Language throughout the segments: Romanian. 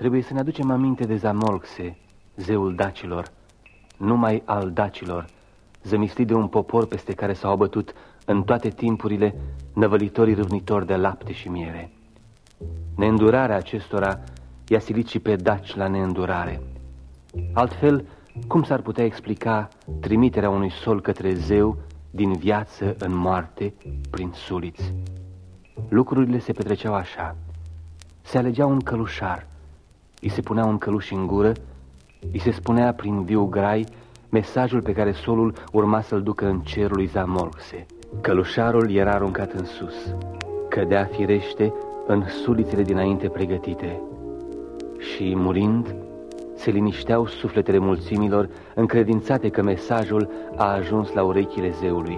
Trebuie să ne aducem aminte de Zamolxe, zeul dacilor, numai al dacilor, zămislit de un popor peste care s-au abătut în toate timpurile năvălitorii râvnitori de lapte și miere. Neîndurarea acestora i-a silit și pe daci la neîndurare. Altfel, cum s-ar putea explica trimiterea unui sol către zeu din viață în moarte prin suliți? Lucrurile se petreceau așa. Se alegea un călușar, îi se punea un căluș în gură, îi se spunea prin viu grai mesajul pe care solul urma să-l ducă în cerul lui Zamolxe. Călușarul era aruncat în sus, cădea firește în sulițele dinainte pregătite și, murind, se linișteau sufletele mulțimilor încredințate că mesajul a ajuns la urechile zeului.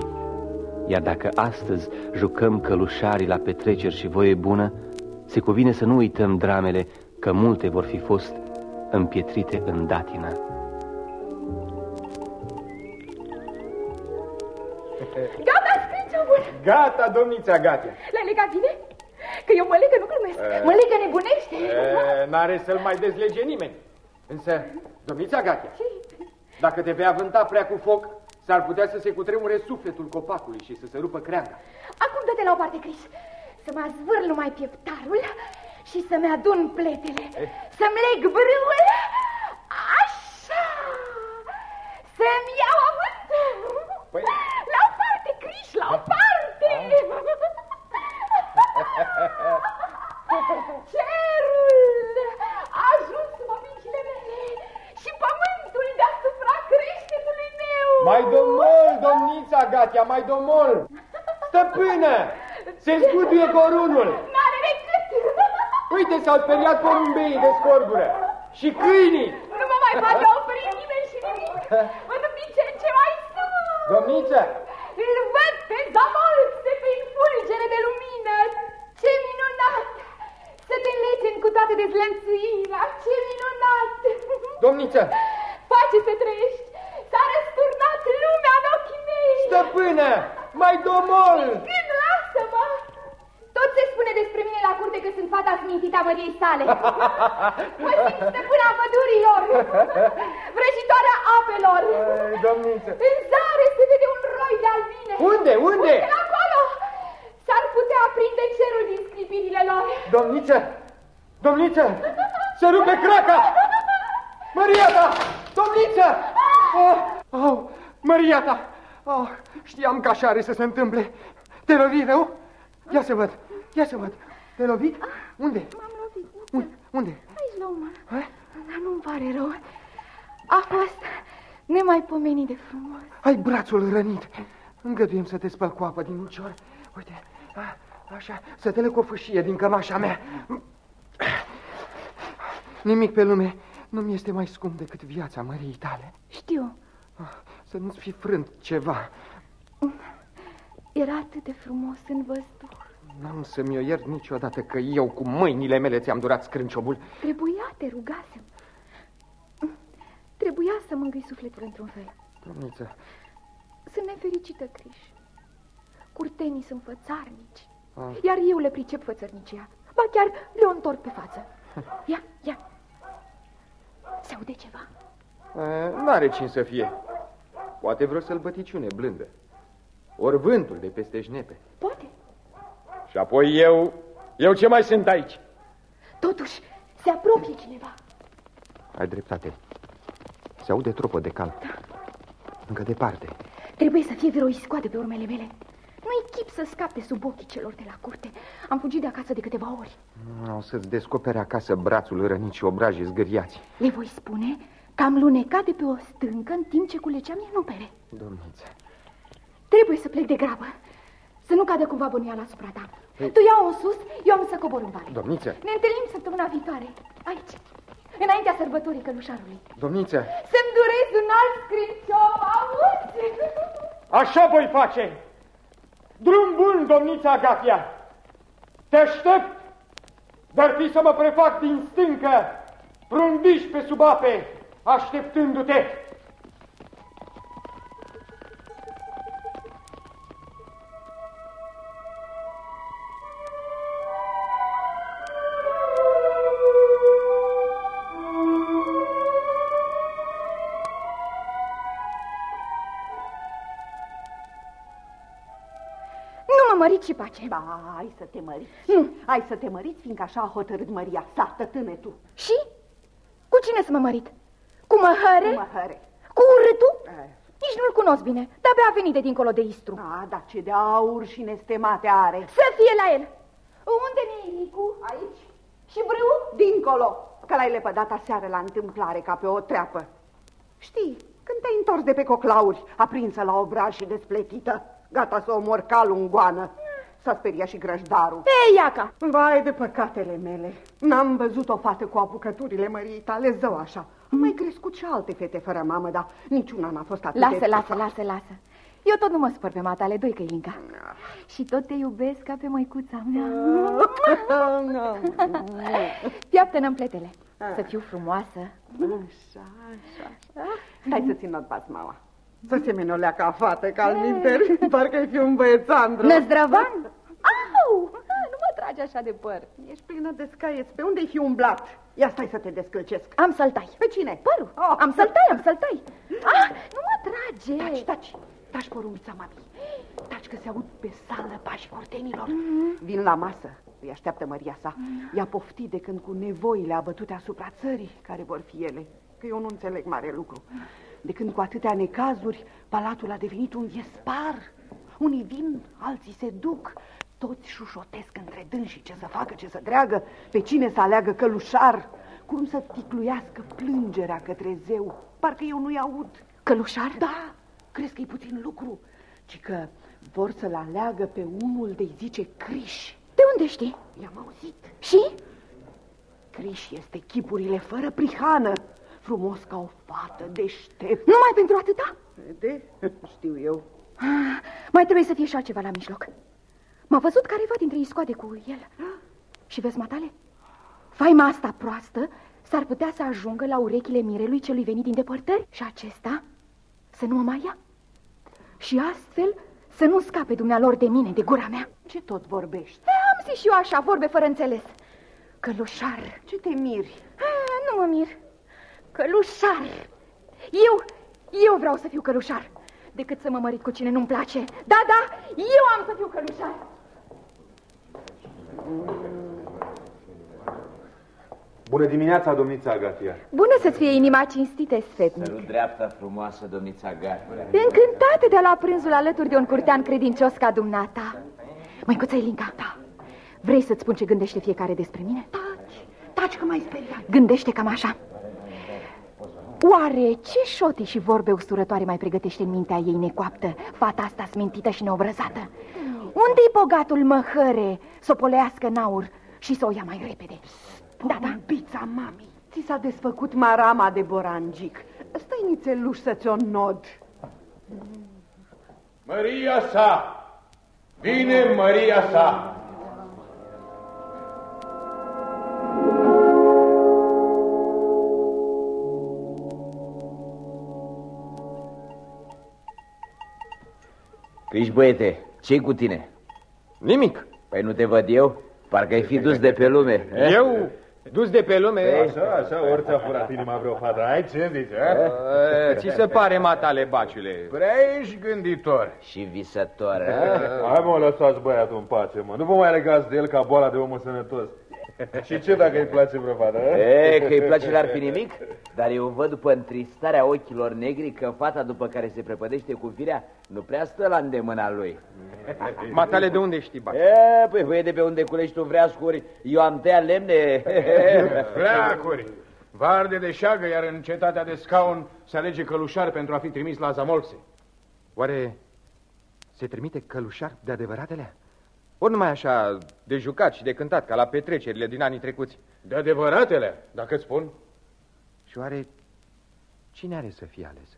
Iar dacă astăzi jucăm călușarii la petreceri și voie bună, se cuvine să nu uităm dramele, că multe vor fi fost împietrite în datină. Gata, bun! Gata, domnița, gata. L-ai legat bine? Că eu mă leg, nu glumesc. E... Mă leg, nebunește. N-are să-l mai dezlege nimeni. Însă, domnița Gatia, dacă te vei avânta prea cu foc, s-ar putea să se cutremure sufletul copacului și să se rupă creanga. Acum dă-te la o parte, Cris. Să mă zvâr numai pieptarul și să-mi adun pletele. Eh? Să-mi leg brâul. Așa. Să-mi iau avântul. Păi... La o parte, Cris, la o parte. Cerul a ajuns Mai domol, domnița Gatia, mai domol! Stăpână! Se zguduie corunul! N-are decât! Uite, s-au speriat porumbeii de scorbură! Și câinii! Nu mă mai poate opri nimeni și nimic! Mă duc din ce în ce mai sus! Domniță! Îl văd pe zamolse prin fulgere de lumină! Ce minunat! Să te înlegi cu toate dezlănțuirea! Ce minunat! Domniță! Face să trăiești! S-a răsturnat lumea în ochii mei! Stăpână, mai domol! Când lasă-mă! Tot se spune despre mine la curte că sunt fata smintită a măriei sale. Mă simt stăpâna pădurilor, vrăjitoarea apelor. Ai, domniță! În zare se vede un roi de albine. Unde, unde? Uite acolo! S-ar putea aprinde cerul din sclipirile lor. Domniță! Domniță! Se rupe craca! Maria ta! Domniță! Oh, oh, Maria ta! Oh, știam că așa are să se întâmple. Te lovi rău? Ia să văd, ia să văd. Te lovit? Unde? M-am lovit. Unde? Unde? Aici la umăr. Dar nu-mi pare rău. A fost nemaipomenit de frumos. Ai brațul rănit. Îngăduiem să te spăl cu apă din ucior. Uite, a, așa, să te leg o fâșie din cămașa mea. Nimic pe lume nu-mi este mai scump decât viața măriei tale. Știu. Ah, să nu-ți fi frânt ceva. Era atât de frumos în văzduh. N-am să-mi o iert niciodată că eu cu mâinile mele ți-am durat scrânciobul. Trebuia, te rugasem. Trebuia să mă îngâi sufletul într-un fel. Domniță. Sunt nefericită, Criș. Curtenii sunt fățarnici. Ah. Iar eu le pricep fățărnicia. Ba chiar le întorc pe față. Ia, ia, se aude ceva? N-are cine să fie. Poate vreo sălbăticiune blândă. Ori vântul de peste șnepe. Poate. Și apoi eu... Eu ce mai sunt aici? Totuși, se apropie cineva. Ai dreptate. Se aude tropă de cal. Da. Încă departe. Trebuie să fie vreo iscoadă pe urmele mele. Nu-i chip să scape sub ochii celor de la curte. Am fugit de acasă de câteva ori. O să-ți descopere acasă brațul rănit și obrajii zgâriați. Le voi spune că am lunecat de pe o stâncă în timp ce culegeam iernupere. Domniță. Trebuie să plec de grabă. Să nu cadă cumva bănuiala asupra ta. Păi... Tu iau în sus, eu am să cobor în vale. Domniță. Ne întâlnim săptămâna viitoare. Aici. Înaintea sărbătorii călușarului. Domniță. Să-mi durez un alt scrinciop, auzi? Așa voi face. Drum bun, domnița Agatia! Te aștept, dar fi să mă prefac din stâncă, prundiși pe sub ape, așteptându-te. Mărit și pace. Ba, ai să te măriți. Nu. Ai să te măriți, fiindcă așa a hotărât Maria sa, tătâne tu. Și? Cu cine să mă mărit? Cu măhăre? Cu măhăre. Cu urâtul? Eh. Nici nu-l cunosc bine, de-abia a venit de dincolo de Istru. A, dar ce de aur și nestemate are. Să fie la el. Unde mi Nicu? Aici. Și brâu? Dincolo, că l-ai lepădat aseară la întâmplare ca pe o treapă. Știi, când te-ai întors de pe coclauri, aprinsă la obraj și despletită, gata să omor calul în goană, s-a speriat și grăjdarul. Ei, Iaca! Vai de păcatele mele! N-am văzut o fată cu apucăturile măriei tale zău așa. Am mai crescut și alte fete fără mamă, dar niciuna n-a fost atât Lasă, de... lasă, lasă, lasă. Eu tot nu mă spăr pe matale doi, Căilinca. Și tot te iubesc ca pe măicuța mea. Piaptă-ne în pletele. Să fiu frumoasă. Așa, așa, așa. Hai să țin not pas, mama. Să semeni o leacă a fată, ca al minter, parcă-i fi un băiețandru. Năzdrăvan? Au! Nu mă trage așa de păr. Ești plină de scaieți. Pe unde-i fi umblat? Ia stai să te descălcesc. Am să-l tai. Pe cine? Părul. Oh. Am să-l tai, am să-l tai. Ah, nu mă trage. Taci, taci, taci porumița, mami. Taci că se aud pe sală pași curtenilor. Vin la masă, îi așteaptă Maria sa. I-a poftit de când cu nevoile abătute asupra țării, care vor fi ele. Că eu nu înțeleg mare lucru. De când cu atâtea necazuri, palatul a devenit un viespar. Unii vin, alții se duc, toți șușotesc între dânsi ce să facă, ce să dreagă, pe cine să aleagă călușar, cum să ticluiască plângerea către zeu. Parcă eu nu-i aud. Călușar? Da, crezi că e puțin lucru, ci că vor să-l aleagă pe unul de-i zice Criș. De unde știi? I-am auzit. Și? Criș este chipurile fără prihană, frumos ca o fată, deștept. Numai pentru atâta? De? Știu eu. Ah, mai trebuie să fie și altceva la mijloc. M-a văzut careva dintre ei scoade cu el. Și vezi, matale? Faima asta proastă s-ar putea să ajungă la urechile mirelui celui venit din depărtări și acesta să nu mă mai ia. Și astfel să nu scape dumnealor de mine, de gura mea. Ce tot vorbești? E, am zis și eu așa, vorbe fără înțeles. Călușar. Ce te miri? Ah, nu mă mir. Călușar. Eu, eu vreau să fiu călușar. Decât să mă mărit cu cine nu-mi place. Da, da, eu am să fiu călușar. Bună dimineața, domnița Agatia. Bună să-ți fie inima cinstite, sfetnic. Să nu dreapta frumoasă, domnița Gatia. Încântată de la prânzul alături de un curtean credincios ca dumneata. Măicuța Elinca, da. Vrei să-ți spun ce gândește fiecare despre mine? Taci, taci că mai speriat. Gândește cam așa. Oare ce șotii și vorbe usturătoare mai pregătește în mintea ei necoaptă, fata asta smintită și neobrăzată? Unde-i bogatul măhăre să o polească în aur și să o ia mai repede? Da, da. Bița, mami, ți s-a desfăcut marama de borangic. Stai nițeluș să-ți o nod. Maria sa! Vine Maria sa! Criși, băiete, ce cu tine? Nimic. Păi nu te văd eu? Parcă ai fi dus de pe lume. eh? Eu, dus de pe lume... Așa, așa, ori ți-a furat inima vreo fată. Ai ce zici, a? Eh, Ți se pare, matale, baciule? Prea ești gânditor. Și visător, eh? Hai mă, lăsați băiatul în pace, mă. Nu vă mai legați de el ca boala de omul sănătos. Și ce dacă îi place vreo fată, a? E, că îi place n-ar fi nimic, dar eu văd după întristarea ochilor negri că fata după care se prepădește cu firea nu prea stă la îndemâna lui. Matale, de unde știi, baci? E, păi văd de pe unde culegi tu vreascuri, eu am tăiat lemne. Pleacuri. Varde de șagă, iar în cetatea de scaun se alege călușar pentru a fi trimis la Zamolxe. Oare se trimite călușar de adevăratele? Ori numai așa de jucat și de cântat, ca la petrecerile din anii trecuți? De adevăratele, dacă îți spun. Și oare cine are să fie ales?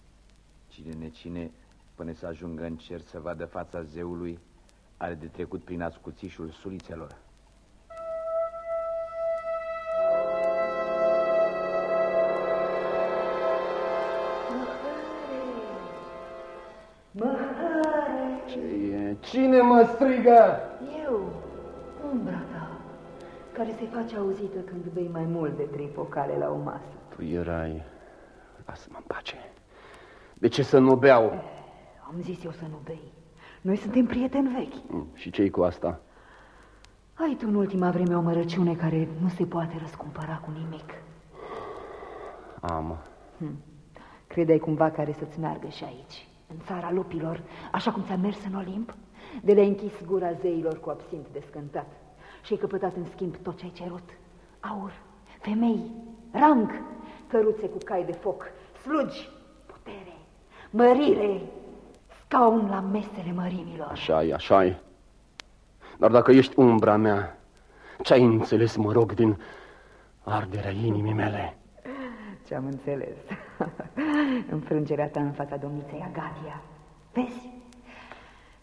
Cine ne cine, până să ajungă în cer să vadă fața zeului, are de trecut prin ascuțișul sulițelor. Ce e? Cine mă strigă? Eu, umbra ta, care se face auzită când bei mai mult de trei pocale la o masă. Tu erai... Lasă-mă în pace. De ce să nu beau? Am zis eu să nu bei. Noi suntem prieteni vechi. Mm, Și ce cu asta? Ai tu în ultima vreme o mărăciune care nu se poate răscumpăra cu nimic. Am. Credeai cumva care să-ți meargă și aici, în țara lupilor, așa cum ți-a mers în Olimp? De le-ai închis gura zeilor cu absint descântat și ai căpătat în schimb tot ce ai cerut. Aur, femei, rang, căruțe cu cai de foc, slugi, putere, mărire, scaun la mesele mărimilor. așa e, așa e. Dar dacă ești umbra mea, ce-ai înțeles, mă rog, din arderea inimii mele? Ce-am înțeles. Înfrângerea ta în fața domniței Agatia. Vezi?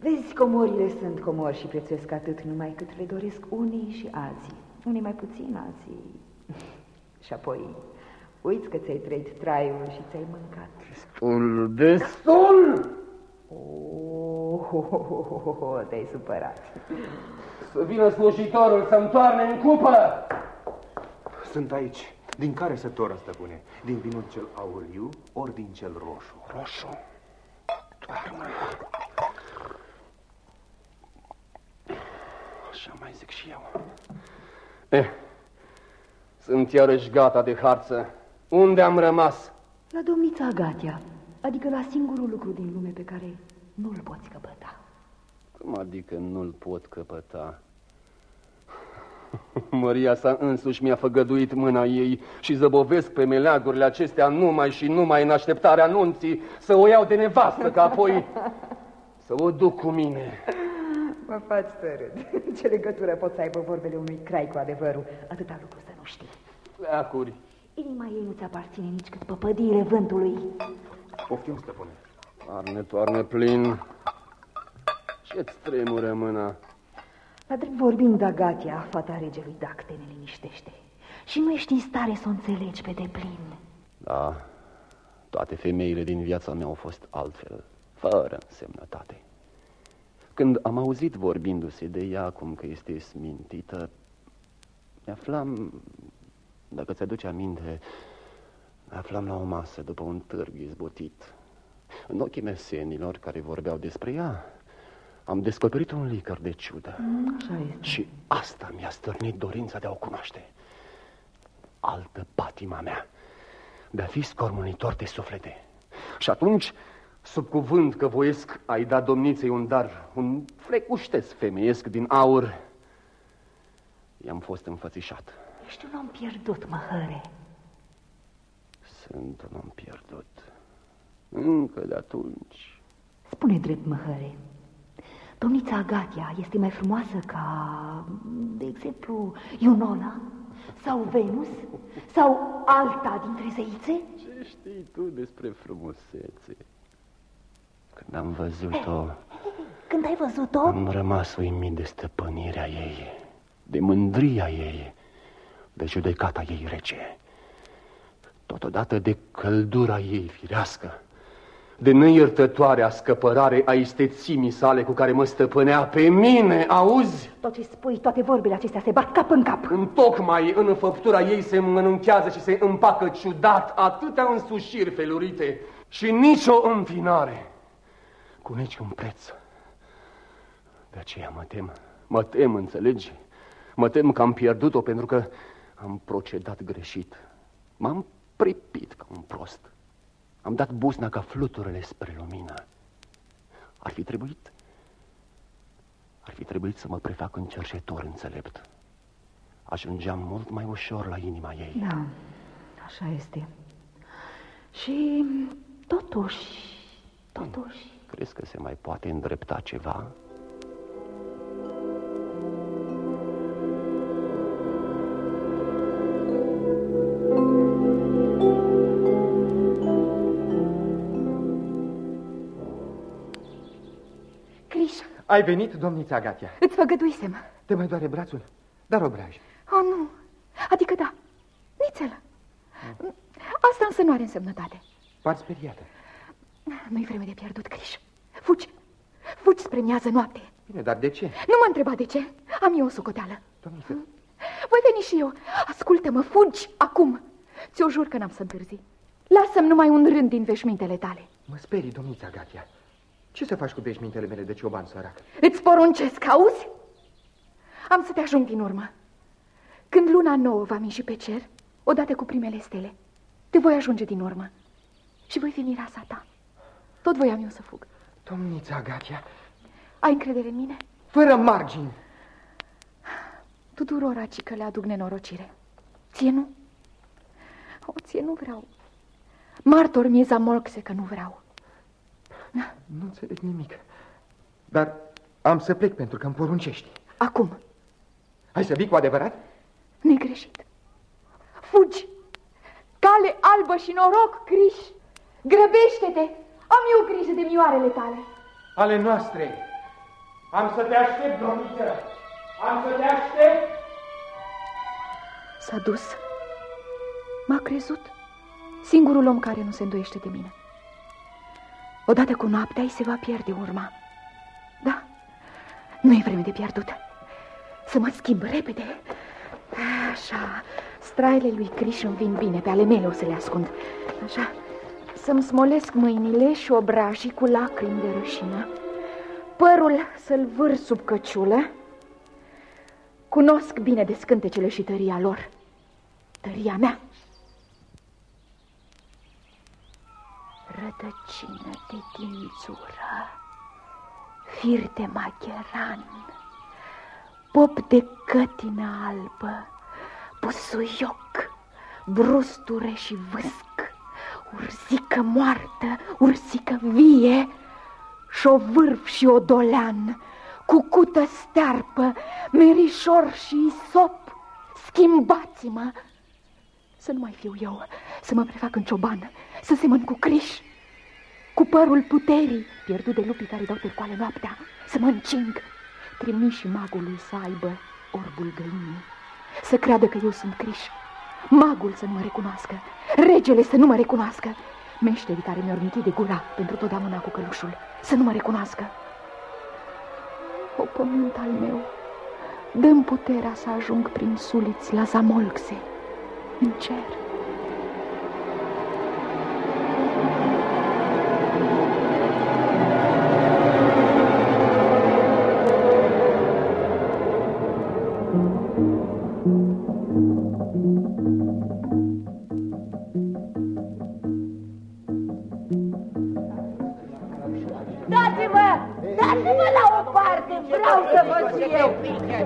Vezi, comorile sunt comori și prețuiesc atât numai cât le doresc unii și alții. Unii mai puțin, alții. și apoi, uiți că ți-ai trăit traiul și ți-ai mâncat. Destul, destul! Oh, oh, oh, oh, oh, oh, te-ai supărat. Să vină slujitorul să-mi toarne în cupă! Sunt aici. Din care sătoră, stăpâne? Din vinul cel auriu ori din cel roșu? Roșu. Toarnă. Așa mai zic și eu. Eh, sunt iarăși gata de harță. Unde am rămas? La domnița Agatia, adică la singurul lucru din lume pe care nu-l poți căpăta. Cum adică nu-l pot căpăta? Maria sa însuși mi-a făgăduit mâna ei și zăbovesc pe meleagurile acestea numai și numai în așteptarea anunții să o iau de nevastă, ca apoi să o duc cu mine. Mă faci să râd. Ce legătură pot să aibă vorbele unui crai cu adevărul? Atâta lucru să nu știi. Leacuri. Inima ei nu ți aparține nici cât păpădiile vântului. Poftim, stăpâne. Toarne, toarne plin. Ce-ți tremură mâna? La drept vorbind, Agatia, fata regelui Dac, te neliniștește. Și nu ești în stare să o înțelegi pe deplin. Da, toate femeile din viața mea au fost altfel, fără însemnătate. Când am auzit vorbindu-se de ea cum că este smintită, ne aflam, dacă ți-aduce aminte, ne aflam la o masă după un târg izbutit. În ochii mesenilor care vorbeau despre ea, am descoperit un licăr de ciudă. Așa este. Și asta mi-a stârnit dorința de a o cunoaște. Altă patima mea, de a fi scormonitor de suflete. Și atunci, sub cuvânt că voiesc ai da domniței un dar, un flecușteț femeiesc din aur, i-am fost înfățișat. Ești un om pierdut, măhăre. Sunt un om pierdut. Încă de atunci. Spune drept, măhăre. Domnița Agatia este mai frumoasă ca, de exemplu, Iunona? Sau Venus? Sau alta dintre zeițe? Ce știi tu despre frumusețe? Când am văzut-o, Când ai văzut-o? am rămas uimit de stăpânirea ei, de mândria ei, de judecata ei rece, totodată de căldura ei firească, de neiertătoarea scăpărare a istețimii sale cu care mă stăpânea pe mine, auzi? Tot ce spui, toate vorbele acestea se bat cap în cap. Întocmai în făptura ei se mănânchează și se împacă ciudat atâtea însușiri felurite și nicio înfinare, cu niciun preț. De aceea mă tem, mă tem, înțelegi? Mă tem că am pierdut-o pentru că am procedat greșit. M-am pripit ca un prost. Am dat busna ca fluturile spre lumină. Ar fi trebuit... Ar fi trebuit să mă prefac în cerșetor înțelept. Ajungeam mult mai ușor la inima ei. Da, așa este. Și totuși, totuși, Crezi că se mai poate îndrepta ceva? Criș, Ai venit, domnița Agatia. îți făgăduisem. Te mai doare brațul? Dar obraj. Oh, nu. Adică da. Nițel. Asta însă nu are însemnătate. Par speriată. Nu-i vreme de pierdut, Criș. Fugi. Fugi spre miază noapte. Bine, dar de ce? Nu mă întreba de ce. Am eu o socoteală. Domniță, Voi veni și eu. Ascultă-mă, fugi acum. Ți-o jur că n-am să întârzi. Lasă-mi numai un rând din veșmintele tale. mă sperii, domnița Agatia. Ce să faci cu veșmintele mele de cioban sărac? Îți poruncesc, auzi? Am să te ajung din urmă. Când luna nouă va miși pe cer, odată cu primele stele, te voi ajunge din urmă și voi fi mireasa ta. Tot voiam eu să fug. Domnița Agatia, Ai încredere în mine? fără margini. Tuturora ci că le aduc nenorocire. Ție nu? O, ție nu vreau. Martor mi-e zamolxe că nu vreau. Nu înțeleg nimic. Dar am să plec pentru că îmi poruncești. Acum, Hai să vii cu adevărat? negreșit. Fugi! Cale albă și noroc, Criș! Grăbește-te! Am eu grijă de mioarele tale. Ale noastre. Am să te aștept, domniță. Am să te aștept. S-a dus. M-a crezut. Singurul om care nu se îndoiește de mine. Odată cu noaptea, îi se va pierde urma. Da, nu e vreme de pierdut. Să mă schimb repede. Așa, straile lui Criș îmi vin bine, pe ale mele o să le ascund. Așa, să-mi smolesc mâinile și obrajii cu lacrimi de rășină. Părul să-l vâr sub căciulă. Cunosc bine de scântecele și tăria lor. Tăria mea. Rădăcină de dințură, fir de macheran, pop de cătină albă, pusuioc, brusture și vâsc, urzică moartă, urzică vie, șovârf și odolean, cucută stearpă, merișor și isop, schimbați-mă! Să nu mai fiu eu, să mă prefac în cioban, să semăn cu criș, cu părul puterii, pierdut de lupii care dau târcoale noaptea, să mă încing, trimiși magului să aibă orbul găinii, să creadă că eu sunt criș, magul să nu mă recunoască, regele să nu mă recunoască, meșterii care mi-au închide gura pentru totdeauna cu călușul, să nu mă recunoască. O pământ al meu, dăm puterea să ajung prin suliți la Zamolxe, în cer. Vreau să văd și eu!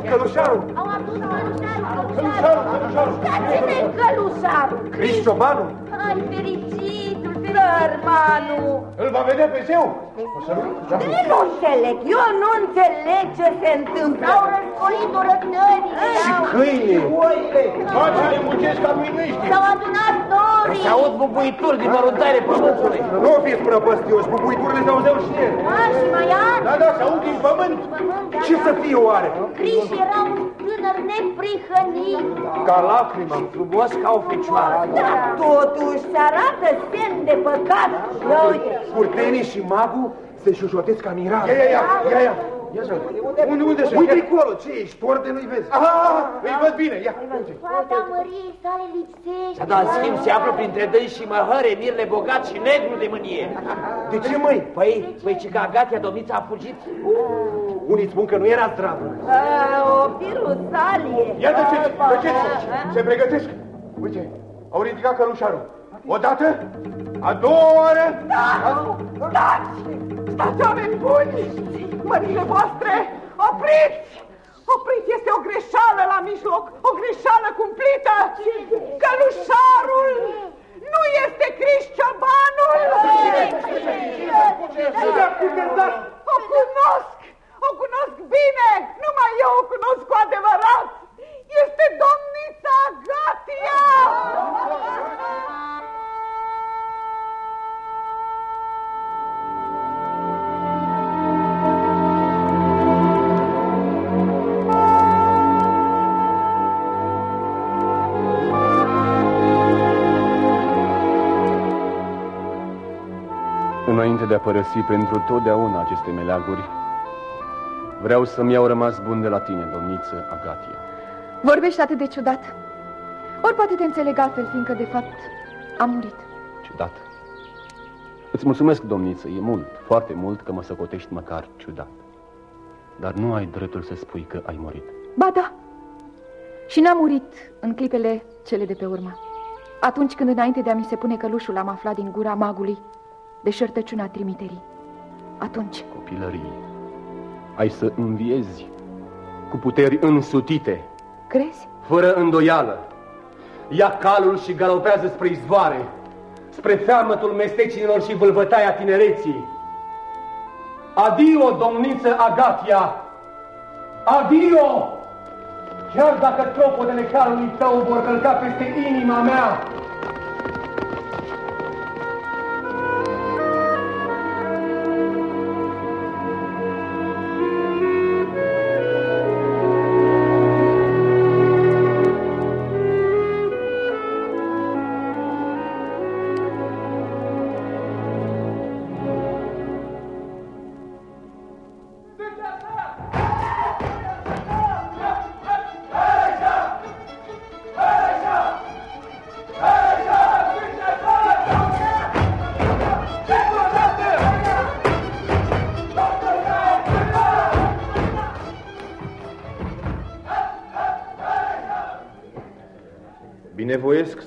Călușarul! Au adus călușarul! Călușarul! Dați-ne călușarul! Cristobanul! Ai fericitul, fermanul! Îl va vedea pe zeu. Nu înțeleg, eu nu înțeleg ce se întâmplă. Au răscolit orătnării. Și câine! Facele muncesc ca miniștri. S-au adunat norii. Se aud bubuituri din măruntare pământului. Nu fiți prăpăstioși, bubuiturile se auzeau și ele. A, și mai ani. Da, da, se aud din pământ. Ce să fie oare? Criș era un tânăr neprihănit. Ca lacrima. Frumos ca o fecioară. Dar totuși se arată semn de păcat. Ia uite, Curtenii și magul se șușotesc ca miral. Ia, ia, ia, ia, ia. Ia să Unde, unde se Uite acolo, ce ești? Torde nu-i vezi. Ah, îi văd bine, ia, uite. fata Măriei sale lipsește. Dar în schimb se află printre dânsi și măhăre, mirle bogat și negru de mânie. De ce, măi? Păi, păi ce că Agatia, domnița, a fugit? Unii spun că nu era zdravă. A, o pirusalie. Ia tăceți, tăceți, se pregătesc. Uite, au ridicat călușarul. Odată, a doua oară, Stați! Stați, oameni buni! Mările voastre, opriți! Opriți, este o greșeală la mijloc, o greșeală cumplită! Călușarul nu este Crișciobanul! Părăsi pentru totdeauna aceste meleaguri, vreau să-mi iau rămas bun de la tine, domniță Agatia. Vorbești atât de ciudat. Ori poate te înțeleg altfel, fiindcă, de fapt, am murit. Ciudat. Îți mulțumesc, domniță, e mult, foarte mult că mă socotești măcar ciudat. Dar nu ai dreptul să spui că ai murit. Ba da. Și n-am murit în clipele cele de pe urmă. Atunci când înainte de a mi se pune călușul am aflat din gura magului de șertăciunea trimiterii. Atunci. Copilărie. Ai să înviezi cu puteri însutite. Crezi? Fără îndoială. Ia calul și galopează spre izvoare, spre feamătul mestecinilor și vâlvătaia tinereții. Adio, domniță Agatia! Adio! Chiar dacă tropodele calului tău vor călca peste inima mea,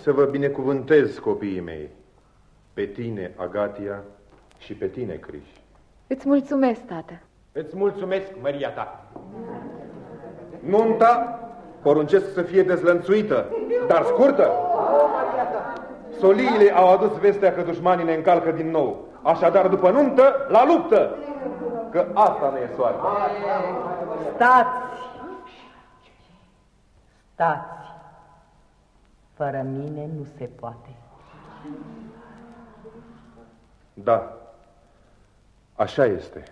să vă binecuvântez, copiii mei, pe tine, Agatia, și pe tine, Criș. Îți mulțumesc, tată. Îți mulțumesc, Maria ta. Nunta poruncesc să fie dezlănțuită, dar scurtă. Soliile au adus vestea că dușmanii ne încalcă din nou. Așadar, după nuntă, la luptă! Că asta ne e soarta. Stați! Stați! Fără mine nu se poate. Da, așa este.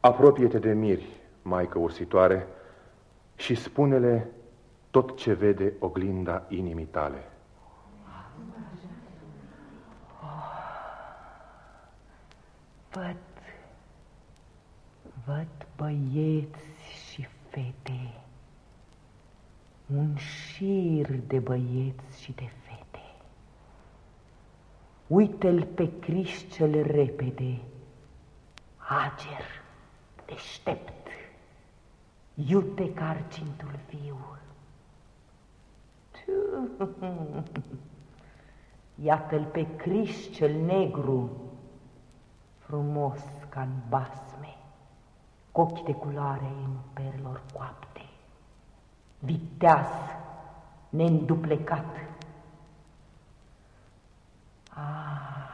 Apropie-te de miri, maică ursitoare, și spune-le tot ce vede oglinda inimii tale. Văd, văd băieți și fete, un șir de băieți și de fete. Uite-l pe Criș cel repede, ager, deștept, iute ca argintul viu. Iată-l pe Criș cel negru, frumos ca în basme, cu ochi de culoare în perlor coapte, viteaz, neînduplecat. Ah,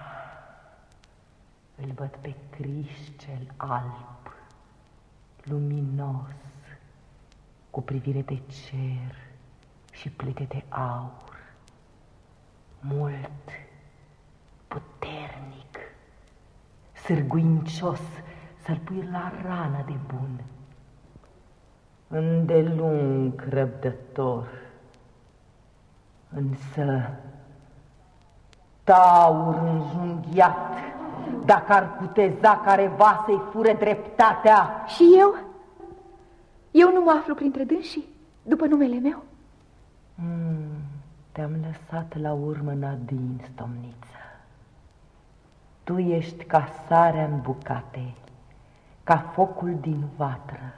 îl văd pe Criș cel alb, luminos, cu privire de cer și plete de aur, mult, puternic, sârguincios, să-l pui la rana de bun. Îndelung răbdător, însă taur înjunghiat, dacă ar cuteza careva să-i fure dreptatea. Și eu? Eu nu mă aflu printre dânsii, după numele meu? Mm, Te-am lăsat la urmă în adins, domniță. Tu ești ca sarea în bucate, ca focul din vatră,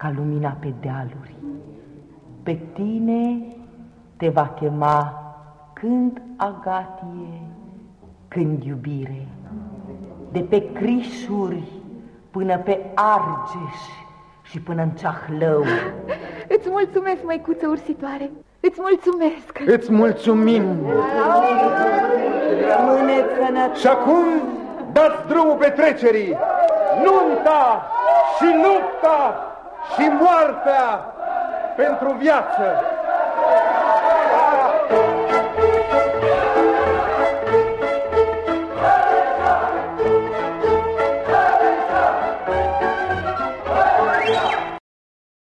ca lumina pe dealuri. Pe tine te va chema când agatie, când iubire, de pe crișuri până pe argeș și până în ceahlău. Îți mulțumesc, măicuță ursitoare. Îți mulțumesc. Îți mulțumim. Rămâneți sănătoși. Și acum dați drumul petrecerii. Nunta și lupta și moartea pentru viață.